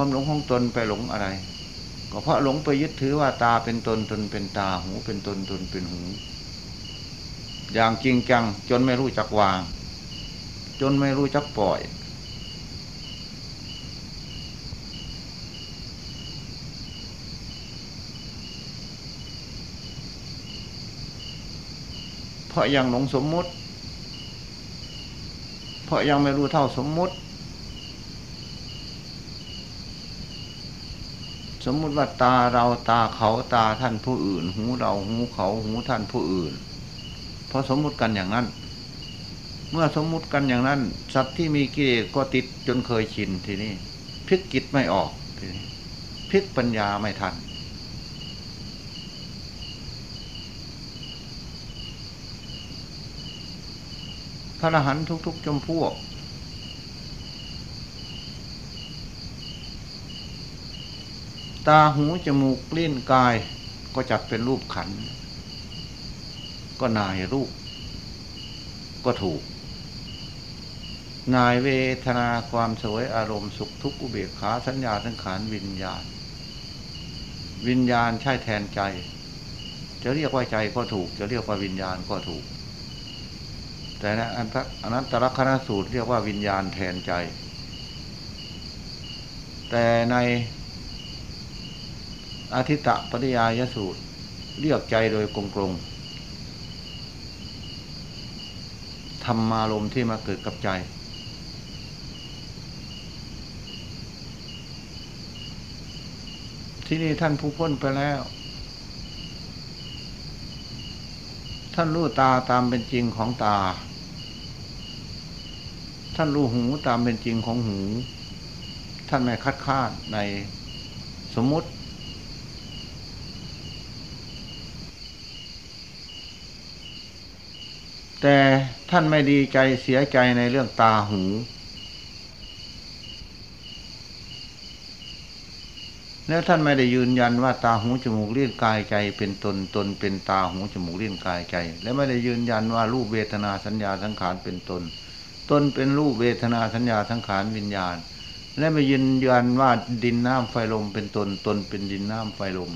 ความหลงของตนไปหลงอะไร ก็เพราะหลงไปยึดถือว่าตาเป็นตนตนเป็นตาหูเป็นตนตนเป็นหู อย่างจริงจังจนไม่รู้จักวาง จนไม่รู้จักปล่อย เพราะยังหลงสมมุติ เพราะยังไม่รู้เท่าสมมุติ มมุติว่าตาเราตาเขาตาท่านผู้อื่น หูเราหูเขาหูท่านผู้อื่นเพราะสมมุติกันอย่างนั้น เมื่อสมมุติกันอย่างนั้น สัตว์ที่มีกิเลสก็ติดจนเคยชินทีนี้พลิกกิจไม่ออกทีนี้พลิกปัญญาไม่ทัน พระอรหันต์ทุกๆจมพวก ตาหูจมูกลิ้นกาย ก็จัดเป็นรูปขัน ก็นายรูป ก็ถูก นายเวทนาความสวยอารมณ์สุขทุกข์อุเบกขาสัญญาทั้งขานวิญญาณ วิญญาณใช่แทนใจ จะเรียกว่าใจก็ถูก จะเรียกว่าวิญญาณก็ถูก แต่นะอันนันตรคณสูตรเรียกว่าวิญญาณแทนใจ แต่ใน อาทิตะปฏิยายสูตร เรียกใจโดยกลมกลมธรรมารมที่มาเกิดกับใจ ที่นี่ท่านผู้พ้นไปแล้ว ท่านรู้ตาตามเป็นจริงของตา ท่านรู้หูตามเป็นจริงของหู ท่านไม่คัดค้านในสมมติ แต่ท่านไม่ดีใจเสียใจในเรื่องตาหู แล้วท่านไม่ได้ยืนยันว่าตาหูจมูกเลี้ยงกายใจ เป็นตนตนเป็นตาหูจมูกเลี้ยงกายใจ และไม่ได้ยืนยันว่ารูปเวทนาสัญญาสังขารเป็นตน ตนเป็นรูปเวทนาสัญญาสังขารวิญญาณ และไม่ยืนยันว่าดินน้ำไฟลมเป็นตนตนเป็นดินน้ำไฟลม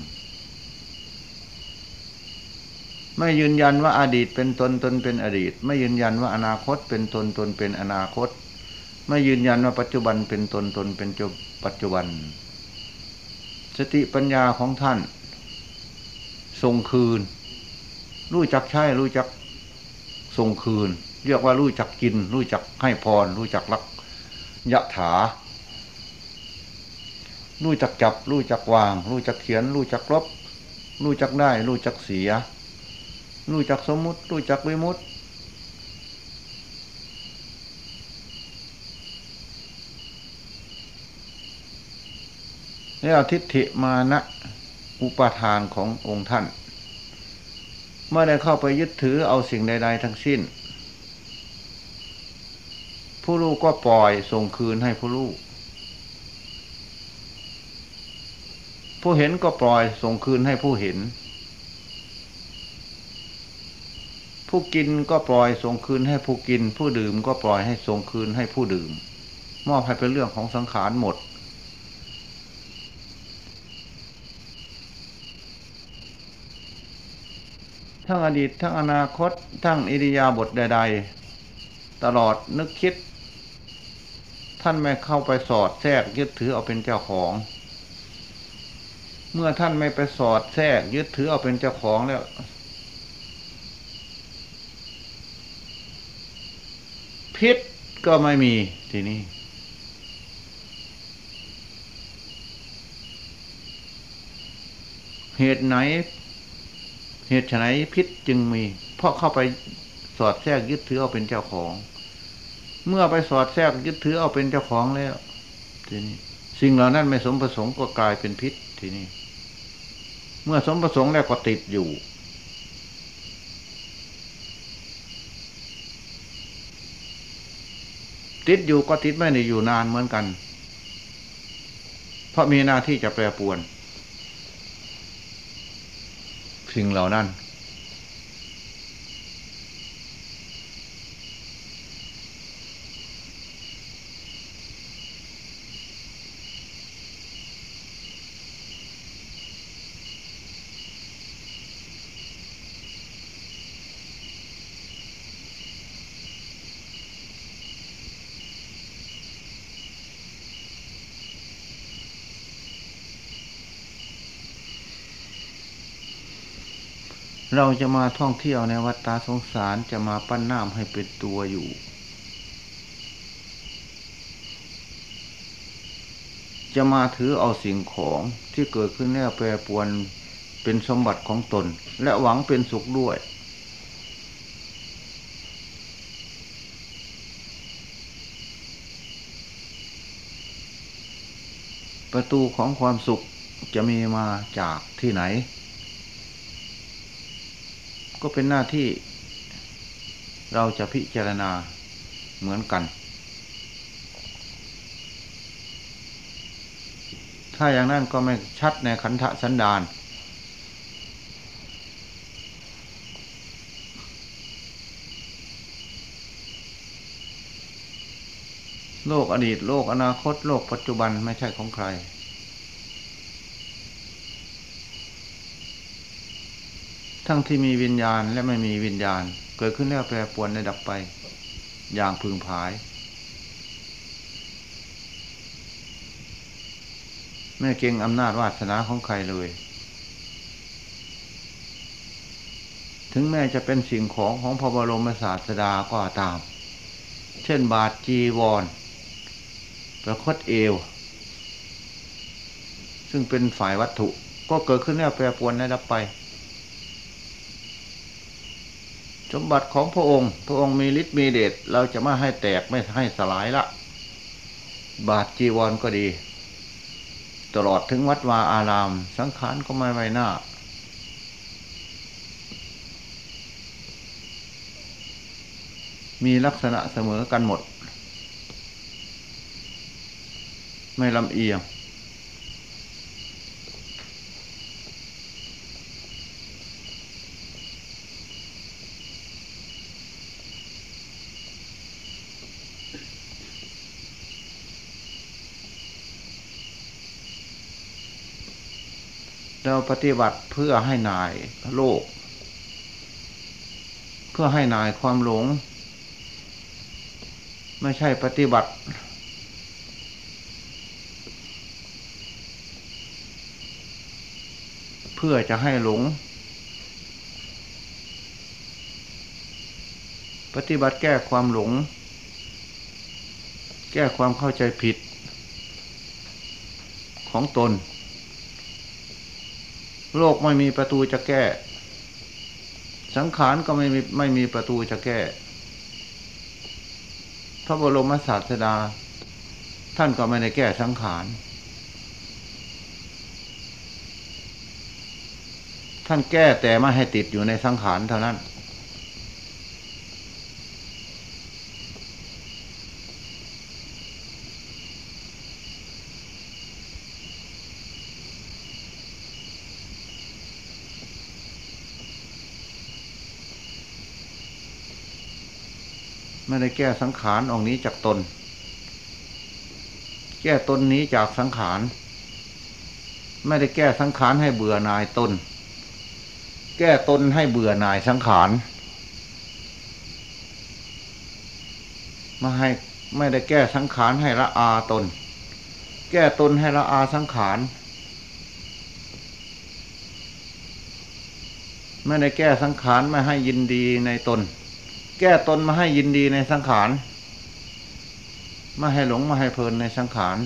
ไม่ยืนยันว่าอาดีตเป็นตนตนเป็นอดีต ไม่ยืนยันว่าอนาคตเป็นตนตนเป็นอนาคต ไม่ยืนยันว่าปัจจุบันเป็นตนตนเป็นจุปัจจุบัน สติปัญญาของท่านทรงคืน รู้จักใช้รู้จักทรงคืน เรียกว่ารู้จักกิน รู้จักให้พร รู้จักรักยะถา รู้จักจับ รู้จักวาง รู้จักเขียน รู้จักลบ รู้จักได้ รู้จักเสีย รู้จักสมมุติ รู้จักวิมุตติแล้วทิฏฐิมานะอุปทานขององค์ท่าน เมื่อได้เข้าไปยึดถือเอาสิ่งใด ๆ ทั้งสิ้น ผู้ลูกก็ปล่อยส่งคืนให้ผู้ลูก ผู้เห็นก็ปล่อยส่งคืนให้ผู้เห็น ผู้กินก็ปล่อยส่งคืนให้ผู้กิน ผู้ดื่มก็ปล่อยให้ส่งคืนให้ผู้ดื่ม มอบให้เป็นเรื่องของสังขารหมด ทั้งอดีตทั้งอนาคต ทั้งอิริยาบถใด ๆ ตลอดนึกคิด ท่านไม่เข้าไปสอดแทรกยึดถือเอาเป็นเจ้าของ เมื่อท่านไม่ไปสอดแทรกยึดถือเอาเป็นเจ้าของแล้ว พิษก็ไม่มีทีนี้ เหตุไหน เหตุไหนพิษจึงมี เพราะเข้าไปสอดแทรกยึดถือเอาเป็นเจ้าของ เมื่อไปสอดแทรกยึดถือเอาเป็นเจ้าของแล้ว ทีนี้ สิ่งเหล่านั้นไม่สมประสงค์ก็กลายเป็นพิษทีนี้ เมื่อสมประสงค์แล้วก็ติดอยู่ ติดอยู่ก็ติดไม่ได้อยู่นานเหมือนกัน เพราะมีหน้าที่จะแปรปวนสิ่งเหล่านั้น เราจะมาท่องเที่ยวในวัดตาสงสารจะมาปั้นน้ำให้เป็นตัวอยู่ จะมาถือเอาสิ่งของที่เกิดขึ้นแน่แปรปวนเป็นสมบัติของตน และหวังเป็นสุขด้วย ประตูของความสุขจะมีมาจากที่ไหน ก็เป็นหน้าที่ เราจะพิจารณาเหมือนกัน ถ้าอย่างนั้นก็ไม่ชัดในขันธสันดานโลกอดีตโลกอนาคต โลกปัจจุบันไม่ใช่ของใคร ทั้งที่มีวิญญาณและไม่มีวิญญาณ เกิดขึ้นแล้วแปรปวนในดับไป อย่างพึงผาย ไม่เก่งอำนาจวาสนาของใครเลย ถึงแม้จะเป็นสิ่งของของพระบรมศาสดาก็ตาม เช่นบาทจีวร ประคตเอว ซึ่งเป็นฝ่ายวัตถุ ก็เกิดขึ้นแล้วแปรปวนในดับไป สมบัติของพระองค์ พระองค์มีฤทธิ์มีเดชเราจะไม่ให้แตกไม่ให้สลายละ บาทจีวรก็ดี ตลอดถึงวัดวาอาราม สังขารก็ไม่ไว้หน้า มีลักษณะเสมอกันหมด ไม่ลำเอียง เราปฏิบัติเพื่อให้นายโลก เพื่อให้นายความหลง ไม่ใช่ปฏิบัติ เพื่อจะให้หลง ปฏิบัติแก้ความหลง แก้ความเข้าใจผิดของตน โลกไม่มีประตูจะแก้ สังขารก็ไม่มีไม่มีประตูจะแก้ พระบรมศาสดา ท่านก็ไม่ได้แก้สังขาร ท่านแก้แต่ไม่ให้ติดอยู่ในสังขารเท่านั้น ไม่ได้แก้สังขารออกนี้จากตน แก้ตนนี้จากสังขาร ไม่ได้แก้สังขารให้เบื่อนายตน แก้ตนให้เบื่อนายสังขารมาให้ไม่ได้แก้สังขารให้ละอาตน แก้ตนให้ละอาสังขารไม่ได้แก้สังขารไม่ให้ยินดีในตน แก้ตนมาให้ยินดีในสังขารไม่ให้หลงมาให้เพลินในสังขาร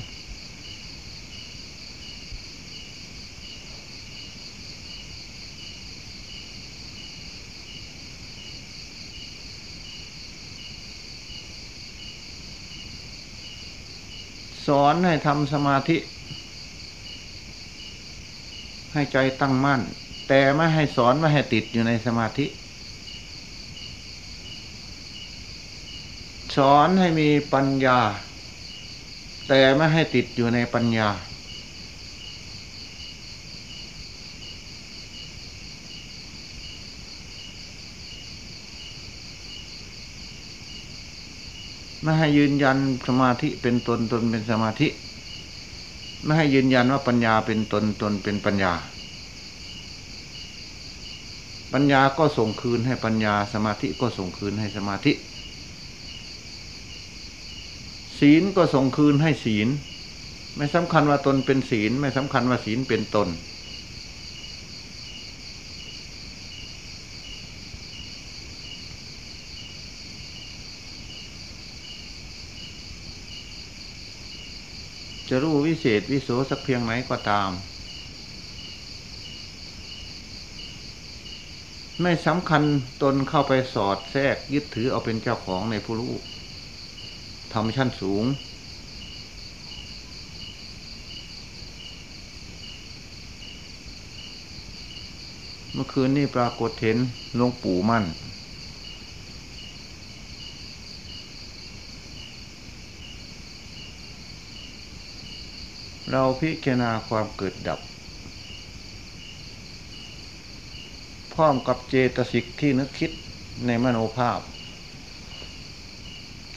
สอนให้ทำสมาธิ ให้ใจตั้งมั่น แต่ไม่ให้สอนไม่ให้ติดอยู่ในสมาธิ สอนให้มีปัญญา แต่ไม่ให้ติดอยู่ในปัญญา ไม่ให้ยืนยันสมาธิเป็นตนตนเป็นสมาธิ ไม่ให้ยืนยันว่าปัญญาเป็นตนตนเป็นปัญญา ปัญญาก็ส่งคืนให้ปัญญา สมาธิก็ส่งคืนให้สมาธิ ศีลก็ส่งคืนให้ศีล ไม่สำคัญว่าตนเป็นศีล ไม่สำคัญว่าศีลเป็นตน จะรู้วิเศษวิโสสักเพียงไหนก็ตาม ไม่สำคัญตนเข้าไปสอดแทรกยึดถือเอาเป็นเจ้าของในผู้รู้ ทำชั้นสูง เมื่อคืนนี้ปรากฏเห็นหลวงปู่มั่น เราพิจารณาความเกิดดับ พร้อมกับเจตสิกที่นึกคิดในมโนภาพ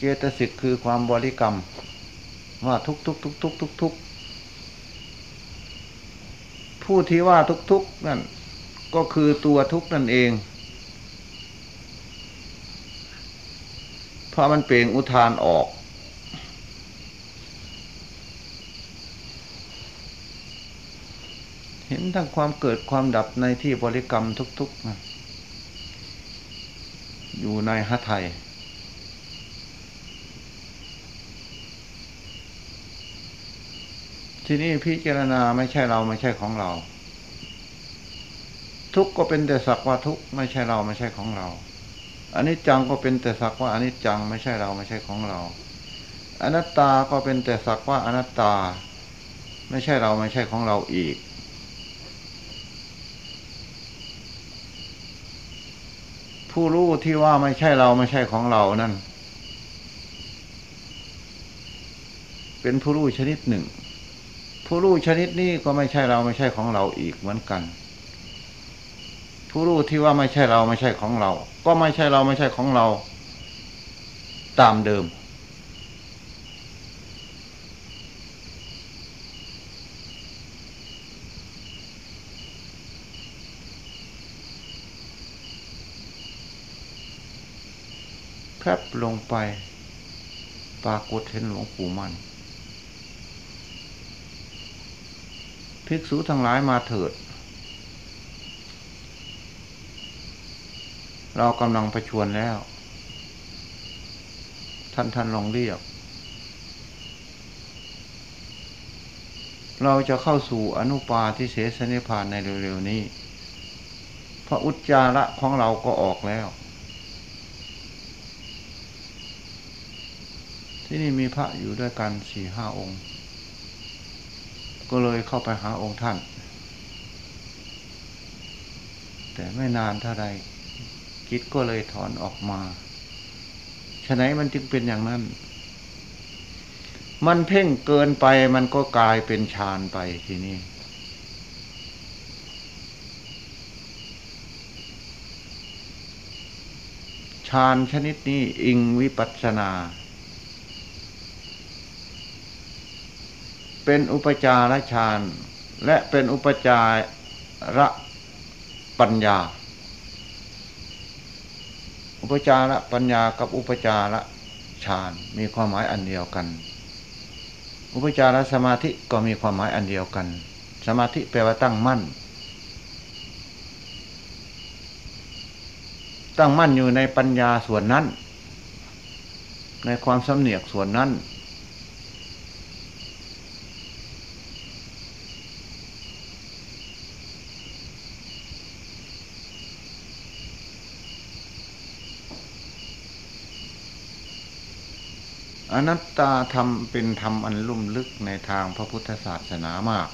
เจตสิกคือความบริกรรม ว่าทุกทุกทุกทุกทุกทุกผู้ที่ว่าทุกทุกนั่นก็คือตัวทุกนั่นเองเพราะมันเปล่งอุทานออก เห็นทั้งความเกิดความดับในที่บริกรรมทุกๆนะอยู่ในหไทย ที่นี่พิจารณาไม่ใช่เราไม่ใช่ของเรา ทุกก็เป็นแต่สักว่าทุกไม่ใช่เราไม่ใช่ของเราอันนี้จังก็เป็นแต่สักว่าอันนี้จังไม่ใช่เราไม่ใช่ของเรา อนัตตาก็เป็นแต่สักว่าอนัตตา ไม่ใช่เราไม่ใช่ของเราอีก ผู้รู้ที่ว่าไม่ใช่เราไม่ใช่ของเรานั่น เป็นผู้รู้ชนิดหนึ่ง ผู้รู้ชนิดนี้ก็ไม่ใช่เราไม่ใช่ของเราอีกเหมือนกัน ผู้รู้ที่ว่าไม่ใช่เราไม่ใช่ของเรา ก็ไม่ใช่เราไม่ใช่ของเรา ตามเดิมแพบลงไป ปรากฏเห็นหลวงปู่มัน ภิกษุทั้งหลายมาเถิด เรากำลังประชวนแล้ว ท่านท่านลองเรียก เราจะเข้าสู่อนุปาทิเสสนิพานในเร็วๆนี้เพราะอุจจาระของเราก็ออกแล้ว ที่นี่มีพระอยู่ด้วยกันสี่ห้าองค์ ก็เลยเข้าไปหาองค์ท่าน แต่ไม่นานเท่าใดจิตก็เลยถอนออกมาฉะนั้นมันจึงเป็นอย่างนั้น มันเพ่งเกินไปมันก็กลายเป็นฌานไปทีนี้ฌานชนิดนี้อิงวิปัสสนา เป็นอุปจารฌานและเป็นอุปจาระปัญญา อุปจาระปัญญากับอุปจาระฌานมีความหมายอันเดียวกัน อุปจารสมาธิก็มีความหมายอันเดียวกัน สมาธิแปลว่าตั้งมั่น ตั้งมั่นอยู่ในปัญญาส่วนนั้น ในความสำเนียกส่วนนั้น นัตตาธรรมเป็นธรรมอันลุ่มลึกในทางพระพุทธศาสนามาก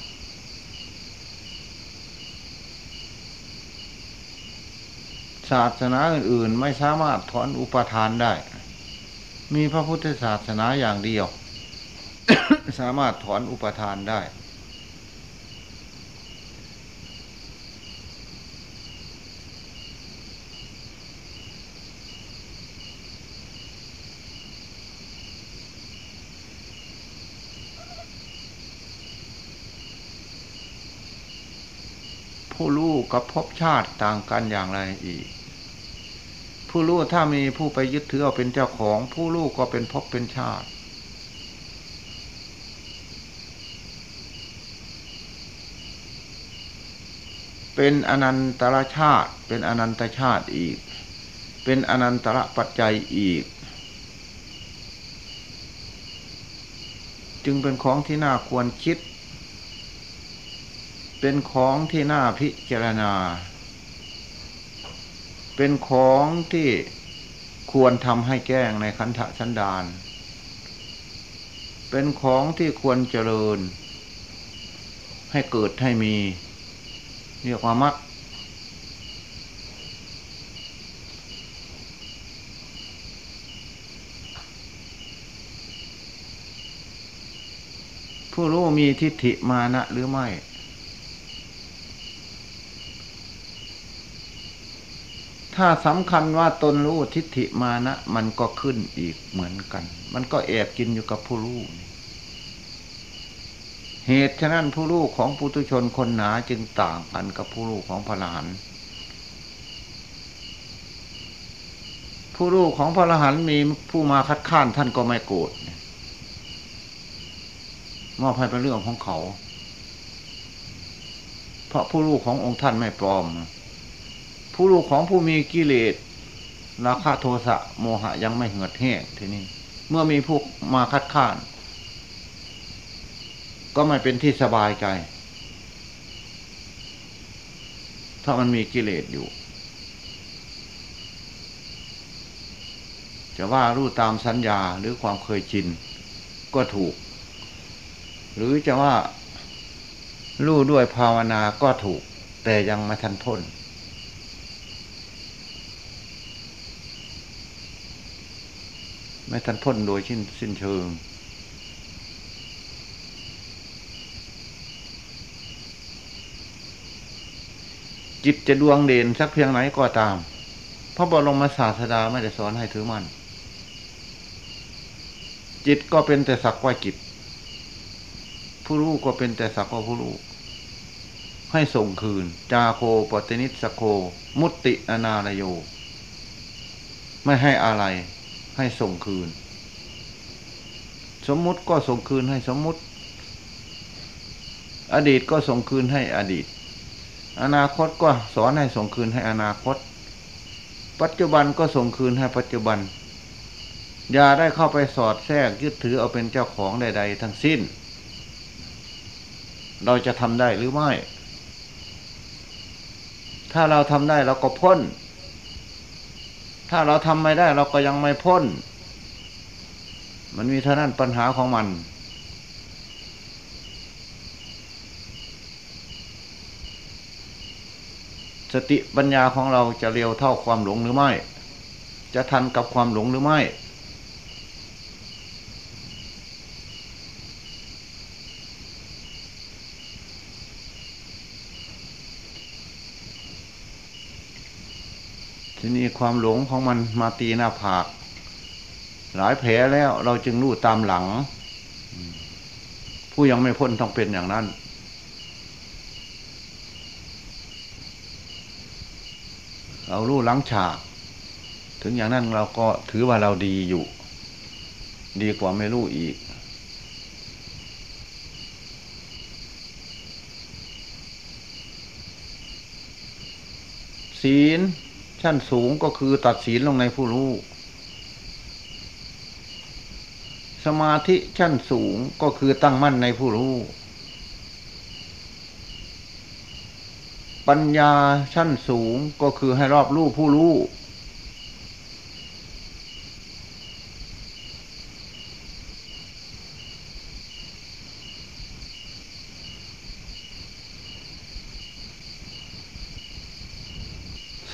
ศาสนาอื่นๆไม่สามารถถอนอุปทานได้ มีพระพุทธศาสนาอย่างเดียว สามารถถอนอุปทานได้ ผู้รู้กับภพชาติต่างกันอย่างไรอีก ผู้รู้ถ้ามีผู้ไปยึดถือเอาเป็นเจ้าของ ผู้รู้ก็เป็นภพเป็นชาติ เป็นอนันตรชาติ เป็นอนันตชาติอีก เป็นอนันตระปัจจัยอีกจึงเป็นของที่น่าควรคิด เป็นของที่น่าพิจารณา เป็นของที่ควรทำให้แก้งในคันธสันดานเป็นของที่ควรเจริญ ให้เกิดให้มี เรียกว่ามักผู้รู้มีทิฏฐิมานะหรือไม่ ถ้าสำคัญว่าตนรู้ทิฏฐิมานะ มันก็ขึ้นอีกเหมือนกัน มันก็แอบกินอยู่กับผู้รู้เหตุฉะนั้นผู้รู้ของปุถุชนคนหนาจึงต่างกันกับผู้รู้ของพระหลานผู้รู้ของพระอรหันต์มีผู้มาคัดค้านท่านก็ไม่โกรธมอบให้เป็นเรื่องของเขา เพราะผู้รู้ขององค์ท่านไม่ปลอม ผู้ลูกของผู้มีกิเลสราคะโทสะโมหะยังไม่เหือดแห้งทีนี้ เมื่อมีพวกมาคัดค้าน ก็ไม่เป็นที่สบายใจ ถ้ามันมีกิเลสอยู่ จะว่ารู้ตามสัญญาหรือความเคยชินก็ถูก หรือจะว่ารู้ด้วยภาวนาก็ถูก แต่ยังไม่ทันพ้น ไม่ทันพ้นโดยสิ้นสิ้นเชิง จิตจะดวงเด่นสักเพียงไหนก็ตามพระบรมศาสดาไม่ได้สอนให้ถือมันจิตก็เป็นแต่สักว่าจิต ผู้รู้ก็เป็นแต่สักว่าผู้รู้ให้ส่งคืน จาโคปตินิสโค มุตติอนาลโย ไม่ให้อะไร ให้ส่งคืน สมมุติก็ส่งคืนให้สมมุติ อดีตก็ส่งคืนให้อดีต อนาคตก็สอนให้ส่งคืนให้อนาคต ปัจจุบันก็ส่งคืนให้ปัจจุบัน อย่าได้เข้าไปสอดแทรกยึดถือเอาเป็นเจ้าของใด ๆ ทั้งสิ้น เราจะทำได้หรือไม่ ถ้าเราทำได้เราก็พ้น ถ้าเราทำไม่ได้เราก็ยังไม่พ้น มันมีเท่านั้นปัญหาของมัน สติปัญญาของเราจะเร็วเท่าความหลงหรือไม่ จะทันกับความหลงหรือไม่ ทีนี้ความหลงของมันมาตีหน้าผาก หลายแผลแล้วเราจึงรู้ตามหลัง ผู้ยังไม่พ้นต้องเป็นอย่างนั้น เรารู้หลังฉาก ถึงอย่างนั้นเราก็ถือว่าเราดีอยู่ ดีกว่าไม่รู้อีกศีล ชั้นสูงก็คือตัดศีลลงในผู้รู้ สมาธิชั้นสูงก็คือตั้งมั่นในผู้รู้ ปัญญาชั้นสูงก็คือให้รอบรู้ผู้รู้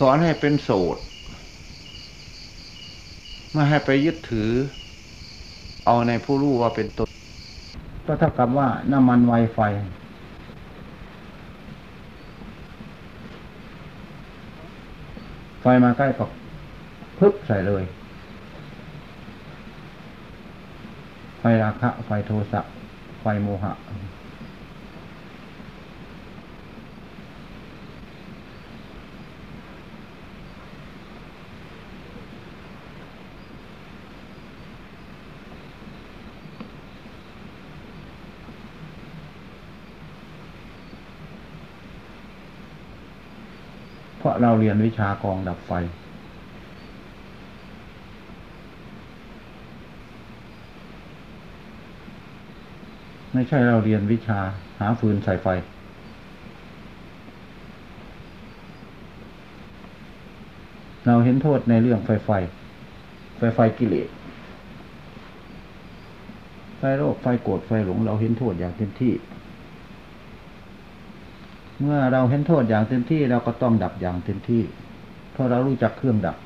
อนให้เป็นโสดไม่ให้ไปยึดถือ เอาในผู้รู้ว่าเป็นตนก็เท่ากับว่าน้ำมันไวไฟ ไฟมาใกล้ก็พึบใส่เลย ไฟราคะ ไฟโทสะ ไฟโมหะ เพราะเราเรียนวิชากองดับไฟ ไม่ใช่เราเรียนวิชาหาฟืนใส่ไฟ เราเห็นโทษในเรื่องไฟไฟ ไฟไฟกิเลสไฟโรคไฟโกรธไฟหลงเราเห็นโทษอย่างเต็มที่ เมื่อเราเห็นโทษอย่างเต็มที่เราก็ต้องดับอย่างเต็มที่ เพราะเรารู้จักเครื่องดับ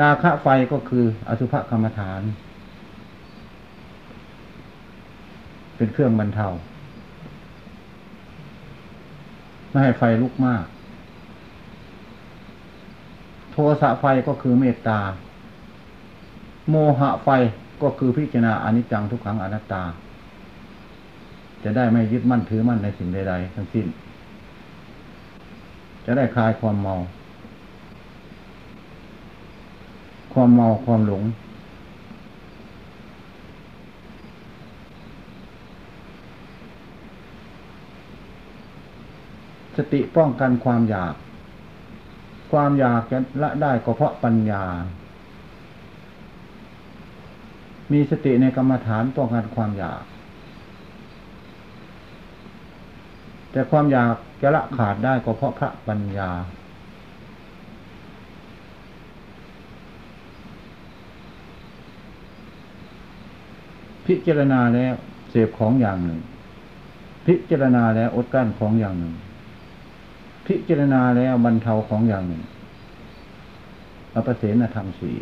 ราคะไฟก็คืออสุภกรรมฐาน เป็นเครื่องบรรเทาไม่ให้ไฟลุกมาก โทสะไฟก็คือเมตตา โมหะไฟก็คือพิจารณาอนิจจังทุกขังอนัตตา จะได้ไม่ยึดมั่นถือมั่นในสิ่งใด ๆ ทั้งสิ้น จะได้คลายความเมา ความเมาความหลง สติป้องกันความอยาก ความอยากจะละได้ก็เพราะปัญญา มีสติในกรรมฐานป้องกันความอยาก แต่ความอยากจะละขาดได้ก็เพราะพระปัญญา พิจารณาแล้วเสพของอย่างหนึ่ง พิจารณาแล้วอดกั้นของอย่างหนึ่ง พิจารณาแล้วบรรเทาของอย่างหนึ่งอปเสนธรรมสี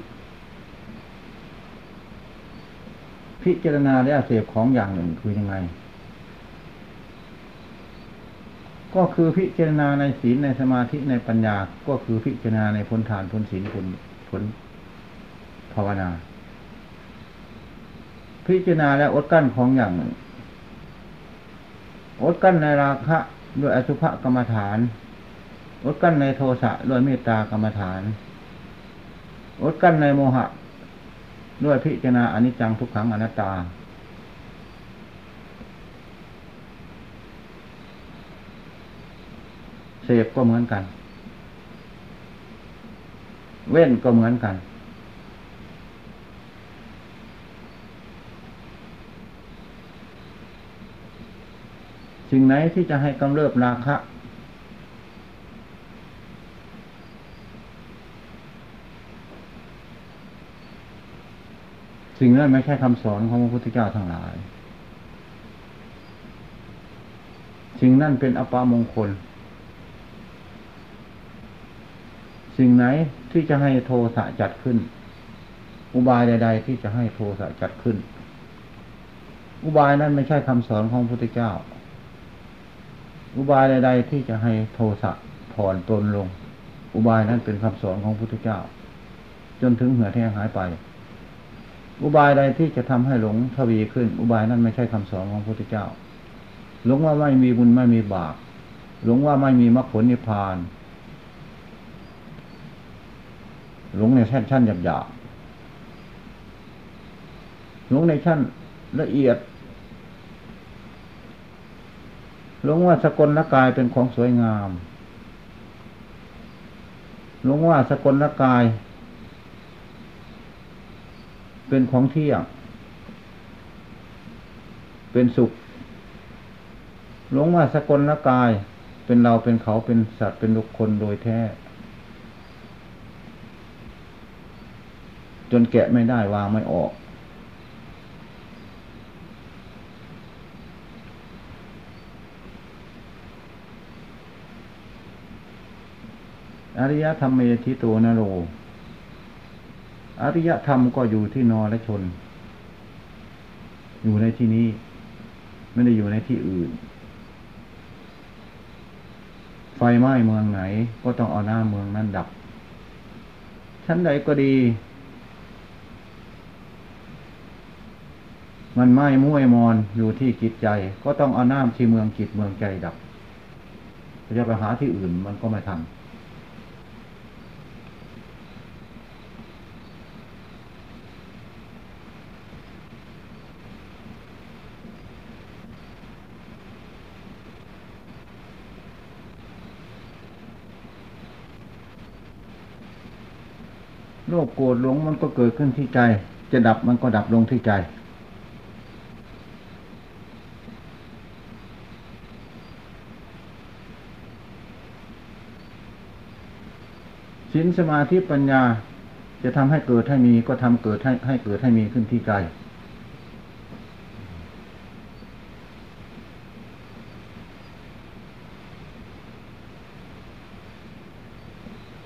พิจารณาแล้วเสพของอย่างหนึ่งคือยังไง ก็คือพิจารณาในศีลในสมาธิในปัญญา ก็คือพิจารณาในผลทานผลศีลผลผลภาวนา พิจารณาแล้วอดกั้นของอย่างหนึ่งอดกั้นในราคะด้วยอสุภกรรมฐาน อดกั้นในโทสะด้วยเมตตากรรมฐาน อดกั้นในโมหะ ด้วยพิจารณาอนิจจังทุกขังอนัตตา เสพก็เหมือนกัน เว้นก็เหมือนกัน สิ่งไหนที่จะให้กำเริบราคะสิ่งนั้นไม่ใช่คำสอนของพระพุทธเจ้าทั้งหลาย สิ่งนั้นเป็นอปามงคล สิ่งไหนที่จะให้โทสะจัดขึ้น อุบายใด ๆ ที่จะให้โทสะจัดขึ้น อุบายนั้นไม่ใช่คำสอนของพระพุทธเจ้า อุบายใด ๆ ที่จะให้โทสะผ่อนตนลง อุบายนั้นเป็นคำสอนของพระพุทธเจ้า จนถึงเหือแห้งหายไป อุบายใดที่จะทำให้หลงทวีขึ้น อุบายนั้นไม่ใช่คำสอนของพระพุทธเจ้า หลงว่าไม่มีบุญไม่มีบาปหลงว่าไม่มีมรรคผลนิพพาน หลงในชั้นชั้นหยาบหยาบหลงในชั้นละเอียดหลงว่าสกลละกายเป็นของสวยงามหลงว่าสกลละกาย เป็นของเที่ยง เป็นสุขหลงว่าสกลละกาย เป็นเราเป็นเขาเป็นสัตว์เป็นบุคคลโดยแท้ จนแกะไม่ได้วางไม่ออก อริยธรรมเมธิโตนโร อริยธรรมก็อยู่ที่นอและชน อยู่ในที่นี้ ไม่ได้อยู่ในที่อื่น ไฟไหม้เมืองไหน ก็ต้องเอาหน้าเมืองนั้นดับชั้นใดก็ดี มันไหม้มุ่ยมอนอยู่ที่จิตใจ ก็ต้องเอาน้ำที่เมืองจิตเมืองใจดับจะไปหาที่อื่นมันก็ไม่ทันโลภโกรธหลงมันก็เกิดขึ้นที่ใจ จะดับมันก็ดับลงที่ใจ ศีลสมาธิปัญญาจะทำให้เกิดให้มีก็ทำเกิดให้ให้เกิดให้มีขึ้นที่ใจ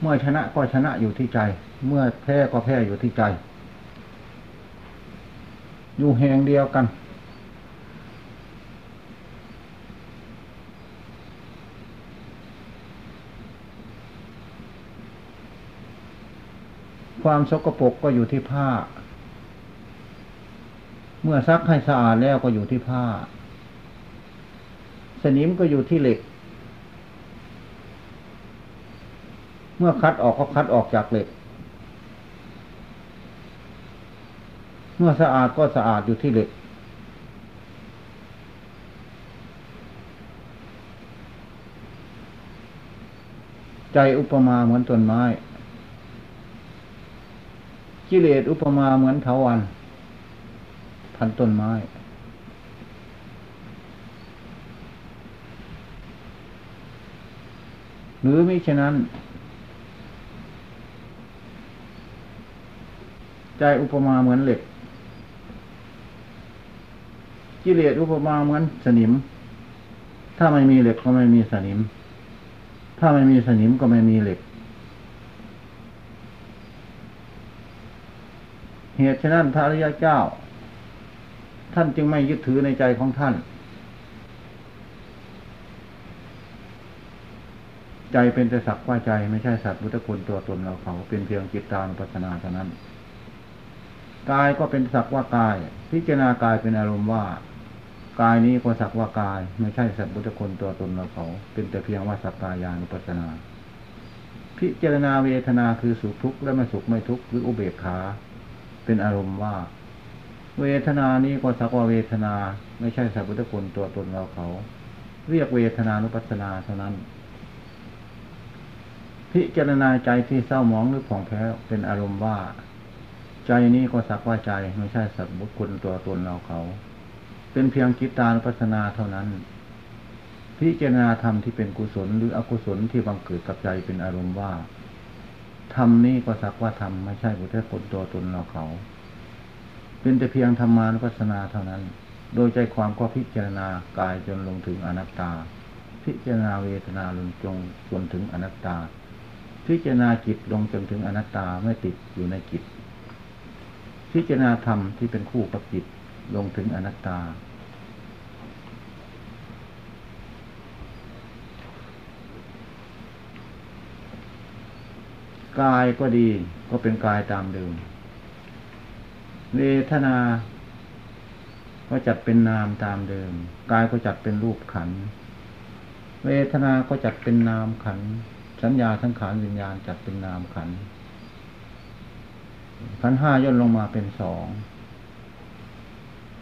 เมื่อชนะก็ชนะอยู่ที่ใจ เมื่อแพ้ก็แพ้อยู่ที่ใจ อยู่แห่งเดียวกัน ความสกปรกก็อยู่ที่ผ้า เมื่อซักให้สะอาดแล้วก็อยู่ที่ผ้า สนิมก็อยู่ที่เหล็ก เมื่อคัดออกก็คัดออกจากเหล็ก เมื่อสะอาดก็สะอาดอยู่ที่เหล็ก ใจอุปมาเหมือนต้นไม้ กิเลสอุปมาเหมือนเถาวันพันต้นไม้ หรือมิฉะนั้น ใจอุปมาเหมือนเหล็ก กิเลสอุปมาเหมือนสนิม ถ้าไม่มีเหล็กก็ไม่มีสนิม ถ้าไม่มีสนิมก็ไม่มีเหล็ก เหตุฉะนั้นพระริยเจ้า ท่านจึงไม่ยึดถือในใจของท่าน ใจเป็นแต่สักว่าใจไม่ใช่สัตว์บุตรคุณตัวตนเราเขา เป็นเพียงจิตตามปัสนาเท่านั้นกายก็เป็นสักว่ากาย พิจารณากายเป็นอารมณ์ว่ากายนี้ก็สักว่ากาย ไม่ใช่สัตว์บุตรคนตัวตนเราเขา เป็นแต่เพียงว่าสักกายานุปัสนา พิจารณาเวทนาคือสุขทุกข์และไม่สุขไม่ทุกข์หรืออุเบกขา เป็นอารมณ์ว่า เวทนานี้ก็สักว่าเวทนา ไม่ใช่สัตว์บุตรคนตัวตนเราเขา เรียกเวทนานุปัสนาเท่านั้น พิจารณาใจที่เศร้าหมองหรือผ่องแผ้วเป็นอารมณ์ว่า ใจนี้ก็สักว่าใจไม่ใช่สัตว์บุคคลตัวตนเราเขา เป็นเพียงจิตตานุปัสนาเท่านั้นพิจารณาธรรมที่เป็นกุศลหรืออกุศลที่บังเกิดกับใจเป็นอารมณ์ว่า ธรรมนี้ก็สักว่าธรรมไม่ใช่บุตรผลตัวตนเราเขา เป็นแต่เพียงธรรมานุปัสสนาเท่านั้น โดยใจความก็พิจารณากายจนลงถึงอนัตตา พิจารณาเวทนาลงจงจนถึงอนัตตา พิจารณาจิตลงจนถึงอนัตตาไม่ติดอยู่ในจิต พิจารณาธรรมที่เป็นคู่กับจิตลงถึงอนัตตา กายก็ดีก็เป็นกายตามเดิม เวทนา ก็จัดเป็นนามตามเดิม กายก็จัดเป็นรูปขัน เวทนา ก็จัดเป็นนามขัน สัญญาทั้งขานวิญญาณจัดเป็นนามขัน ขันห้าย่นลงมาเป็นสอง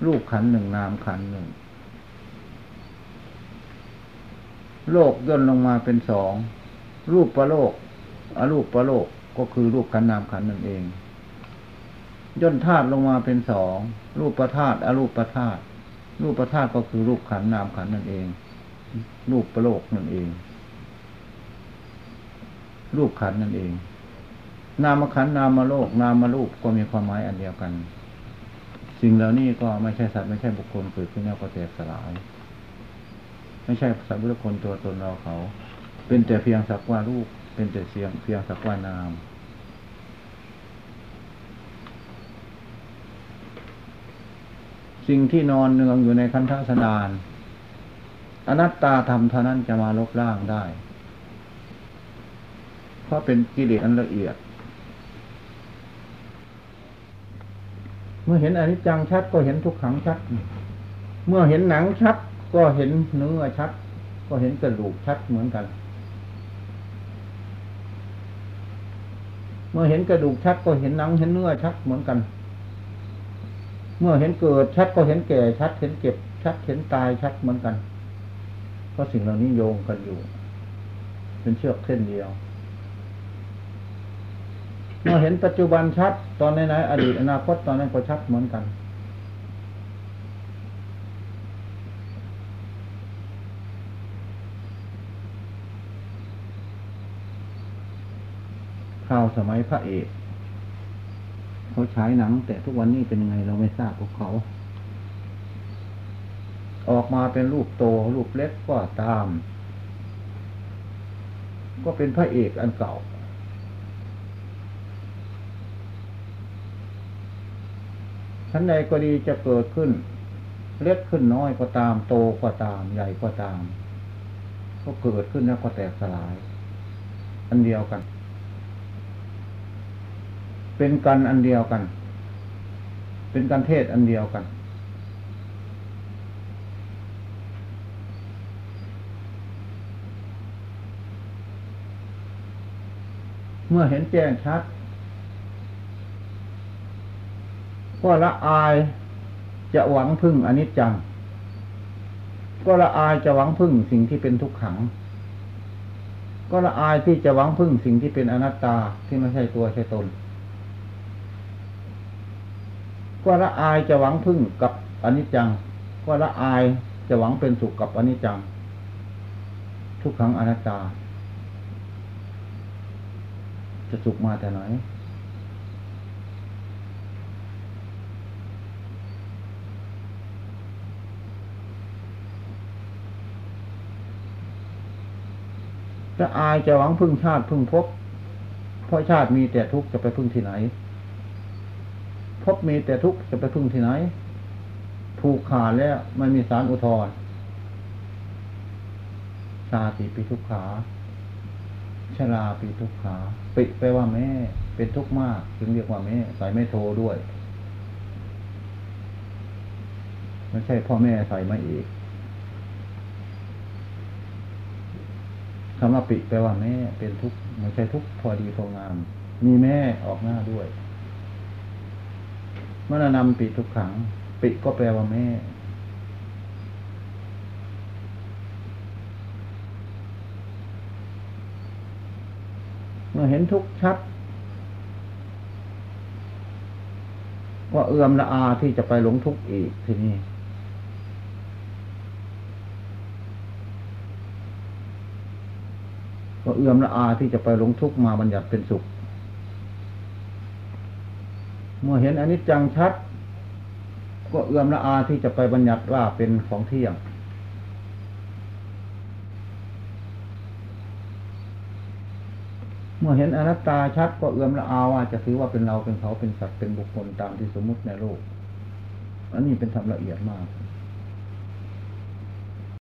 รูปขันหนึ่งนามขันหนึ่ง โลกย่นลงมาเป็นสอง รูปประโลก อรูปประโลกก็คือรูปขันนามขันนั่นเอง ย่นธาตุลงมาเป็นสองรูปประธาตุอรูปประธาตุรูปประธาตุก็คือรูปขันนามขันนั่นเอง รูปประโลกนั่นเอง รูปขันนั่นเอง นามขันนามโลก นามรูปก็มีความหมายอันเดียวกัน สิ่งเหล่านี้ก็ไม่ใช่สัตว์ไม่ใช่บุคคลเกิดขึ้นแล้วก็แตกสลาย ไม่ใช่สัตว์บุคคลตัวตนเราเขา เป็นแต่เพียงสักว่ารูป เป็นแต่เสียงเพียงสักว่านาม สิ่งที่นอนเนืองอยู่ในคันธสดาน อนัตตาธรรมเท่านั้นจะมาลบล้างได้ เพราะเป็นกิเลสอันละเอียด เมื่อเห็นอนิจจังชัดก็เห็นทุกขังชัด เมื่อเห็นหนังชัดก็เห็นเนื้อชัด ก็เห็นกระดูกชัดเหมือนกัน เมื่อเห็นกระดูกชัดก็เห็นหนังเห็นเนื้อชัดเหมือนกัน เมื่อเห็นเกิดชัดก็เห็นแก่ชัด เห็นเก็บชัดเห็นตายชัดเหมือนกันเพราะสิ่งเหล่านี้โยงกันอยู่ เป็นเชือกเส้นเดียว เมื่อเห็นปัจจุบันชัด ตอนไหนๆอดีตอนาคตตอนนั้นก็ชัดเหมือนกัน ข่าวสมัยพระเอกเขาฉายหนัง แต่ทุกวันนี้เป็นยังไงเราไม่ทราบพวกเขา ออกมาเป็นรูปโตรูปเล็กก็ตาม ก็เป็นพระเอกอันเก่า ชั้นใดก็ดีจะเกิดขึ้น เล็กขึ้นน้อยก็ตาม โตก็ตาม ใหญ่ก็ตาม ก็เกิดขึ้นแล้วก็แตกสลาย อันเดียวกัน เป็นกันอันเดียวกัน เป็นกันเทศอันเดียวกัน เมื่อเห็นแจ้งชัด ก็ละอายจะหวังพึ่งอนิจจัง ก็ละอายจะหวังพึ่งสิ่งที่เป็นทุกขัง ก็ละอายที่จะหวังพึ่งสิ่งที่เป็นอนัตตาที่ไม่ใช่ตัวใช่ตน ก็ละอายจะหวังพึ่งกับอนิจจัง ก็ละอายจะหวังเป็นสุขกับอนิจจัง ทุกขังอนัตตา จะสุขมาแต่ไหนจะอายจะหวังพึ่งชาติพึ่งภพเพราะชาติมีแต่ทุกข์จะไปพึ่งที่ไหน ภพมีแต่ทุกข์จะไปพึ่งที่ไหนผูกขาดแล้วไม่มีสารอุทธรชาติปีทุกขาชราปีทุกขาปิไปว่าแม่ เป็นทุกข์มากจึงเรียกว่าแม่ใส่ไม่โทด้วยไม่ใช่พ่อแม่ใส่มาอีกคำว่าปิแปลว่าแม่เป็นทุกข์ไม่ใช่ทุกข์พอดีพองาม มีแม่ออกหน้าด้วย มรณำปิทุกขัง ปิก็แปลว่าแม่ เมื่อเห็นทุกชัด ก็เอื้อมละอาที่จะไปหลงทุกข์อีกทีนี้ก็เอื้อมละอาที่จะไปหลงทุกข์มาบัญญัติเป็นสุข เมื่อเห็นอนิจจังชัด ก็เอื้อมละอาที่จะไปบัญญัติว่าเป็นของเที่ยง เมื่อเห็นอนัตตาชัด ก็เอื้อมละอาว่าจะถือว่าเป็นเราเป็นเขาเป็นสัตว์เป็นบุคคลตามที่สมมุติในโลกอันนี้เป็นธรรมละเอียดมาก